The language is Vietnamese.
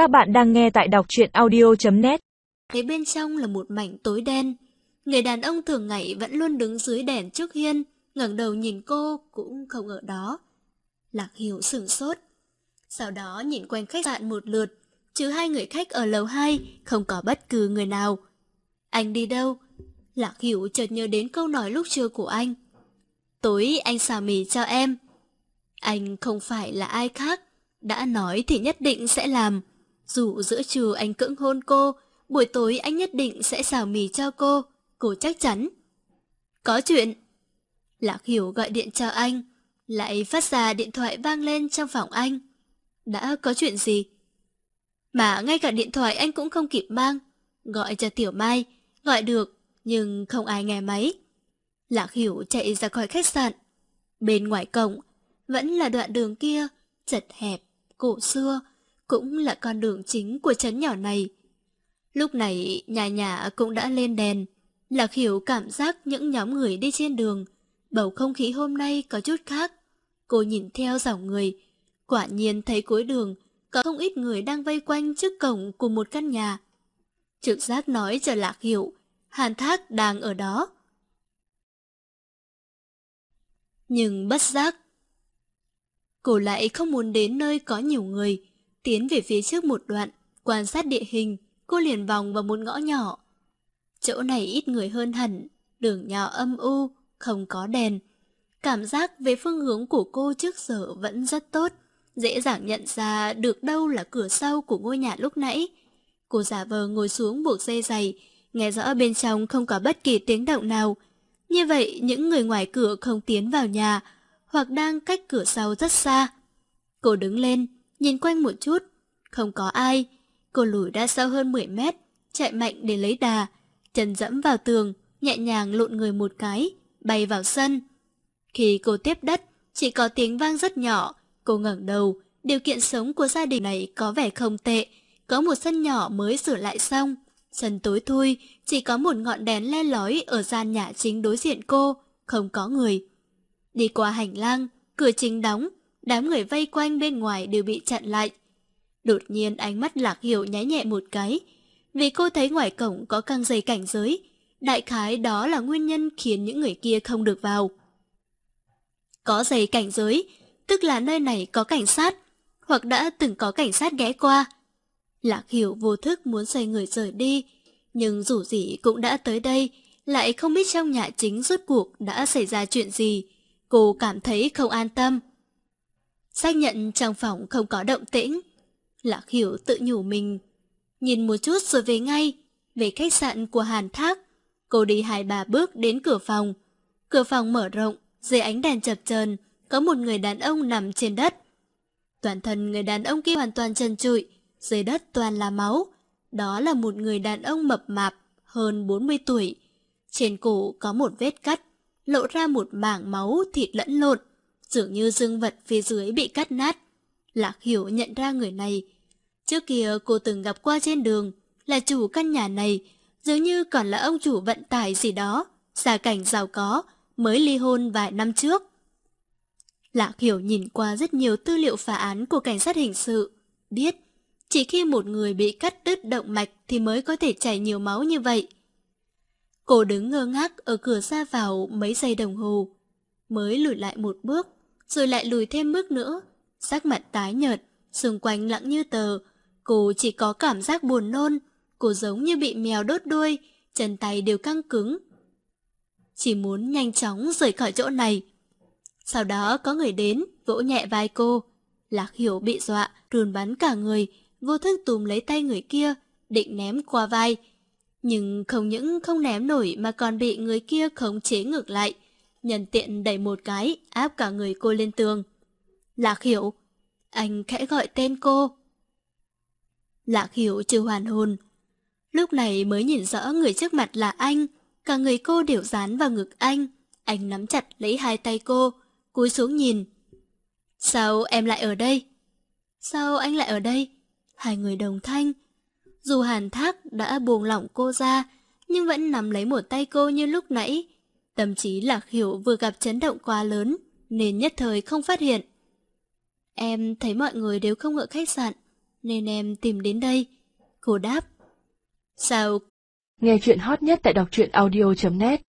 Các bạn đang nghe tại đọc truyện audio.net Thấy bên trong là một mảnh tối đen. Người đàn ông thường ngày vẫn luôn đứng dưới đèn trước hiên, ngẩng đầu nhìn cô cũng không ở đó. Lạc Hiểu sửng sốt. Sau đó nhìn quanh khách sạn một lượt, chứ hai người khách ở lầu 2 không có bất cứ người nào. Anh đi đâu? Lạc Hiểu chợt nhớ đến câu nói lúc trưa của anh. Tối anh xào mì cho em. Anh không phải là ai khác, đã nói thì nhất định sẽ làm. Dù giữa trưa anh cưỡng hôn cô, buổi tối anh nhất định sẽ xào mì cho cô, cô chắc chắn. Có chuyện. Lạc Hiểu gọi điện cho anh, lại phát ra điện thoại vang lên trong phòng anh. Đã có chuyện gì? Mà ngay cả điện thoại anh cũng không kịp mang. Gọi cho Tiểu Mai, gọi được, nhưng không ai nghe máy. Lạc Hiểu chạy ra khỏi khách sạn. Bên ngoài cổng, vẫn là đoạn đường kia, chật hẹp, cổ xưa, cũng là con đường chính của trấn nhỏ này. Lúc này, nhà nhà cũng đã lên đèn. Lạc Hiểu cảm giác những nhóm người đi trên đường. Bầu không khí hôm nay có chút khác. Cô nhìn theo dòng người. Quả nhiên thấy cuối đường, có không ít người đang vây quanh trước cổng của một căn nhà. Trực giác nói cho Lạc Hiểu, Hàn Thác đang ở đó. Nhưng bất giác, cô lại không muốn đến nơi có nhiều người. Tiến về phía trước một đoạn, quan sát địa hình, cô liền vòng vào một ngõ nhỏ. Chỗ này ít người hơn hẳn, đường nhỏ âm u, không có đèn. Cảm giác về phương hướng của cô trước giờ vẫn rất tốt, dễ dàng nhận ra được đâu là cửa sau của ngôi nhà lúc nãy. Cô giả vờ ngồi xuống buộc dây giày, nghe rõ bên trong không có bất kỳ tiếng động nào. Như vậy những người ngoài cửa không tiến vào nhà, hoặc đang cách cửa sau rất xa. Cô đứng lên, nhìn quanh một chút, không có ai. Cô lùi ra sâu hơn 10 mét, chạy mạnh để lấy đà, chân dẫm vào tường, nhẹ nhàng lộn người một cái, bay vào sân. Khi cô tiếp đất, chỉ có tiếng vang rất nhỏ, cô ngẩng đầu, điều kiện sống của gia đình này có vẻ không tệ, có một sân nhỏ mới sửa lại xong. Sân tối thui, chỉ có một ngọn đèn le lói ở gian nhà chính đối diện cô, không có người. Đi qua hành lang, cửa chính đóng, đám người vây quanh bên ngoài đều bị chặn lại. Đột nhiên ánh mắt lạc hiểu nháy nhẹ một cái, vì cô thấy ngoài cổng có căng dây cảnh giới, đại khái đó là nguyên nhân khiến những người kia không được vào. Có dây cảnh giới, tức là nơi này có cảnh sát, hoặc đã từng có cảnh sát ghé qua. Lạc hiểu vô thức muốn xoay người rời đi, nhưng dù gì cũng đã tới đây, lại không biết trong nhà chính rốt cuộc đã xảy ra chuyện gì. Cô cảm thấy không an tâm. Xác nhận trong phòng không có động tĩnh. Lạc hiểu tự nhủ mình. Nhìn một chút rồi về ngay, về khách sạn của Hàn Thác. Cô đi hai ba bước đến cửa phòng. Cửa phòng mở rộng, dưới ánh đèn chập chờn có một người đàn ông nằm trên đất. Toàn thân người đàn ông kia hoàn toàn trần trụi, dưới đất toàn là máu. Đó là một người đàn ông mập mạp, hơn 40 tuổi. Trên cổ có một vết cắt, lộ ra một mảng máu thịt lẫn lộn, dường như dương vật phía dưới bị cắt nát. Lạc Hiểu nhận ra người này. Trước kia cô từng gặp qua trên đường, là chủ căn nhà này, dường như còn là ông chủ vận tải gì đó, gia cảnh giàu có, mới ly hôn vài năm trước. Lạc Hiểu nhìn qua rất nhiều tư liệu phá án của cảnh sát hình sự, biết chỉ khi một người bị cắt đứt động mạch thì mới có thể chảy nhiều máu như vậy. Cô đứng ngơ ngác ở cửa ra vào mấy giây đồng hồ, mới lùi lại một bước, rồi lại lùi thêm bước nữa, sắc mặt tái nhợt, xung quanh lặng như tờ, cô chỉ có cảm giác buồn nôn, cô giống như bị mèo đốt đuôi, chân tay đều căng cứng. Chỉ muốn nhanh chóng rời khỏi chỗ này. Sau đó có người đến, vỗ nhẹ vai cô. Lạc hiểu bị dọa, rùn bắn cả người, vô thức túm lấy tay người kia, định ném qua vai. Nhưng không những không ném nổi mà còn bị người kia khống chế ngược lại. Nhân tiện đẩy một cái, áp cả người cô lên tường. Lạc hiểu, anh khẽ gọi tên cô. Lạc hiểu chưa hoàn hồn. Lúc này mới nhìn rõ người trước mặt là anh, cả người cô đều dán vào ngực anh. Anh nắm chặt lấy hai tay cô, cúi xuống nhìn. Sao em lại ở đây? Sao anh lại ở đây? Hai người đồng thanh. Dù hàn thác đã buông lỏng cô ra, nhưng vẫn nắm lấy một tay cô như lúc nãy. Tâm trí lạc hiểu vừa gặp chấn động quá lớn, nên nhất thời không phát hiện. Em thấy mọi người đều không ở khách sạn, nên em tìm đến đây. Cô đáp. Sao? Nghe chuyện hot nhất tại đọc truyện audio.net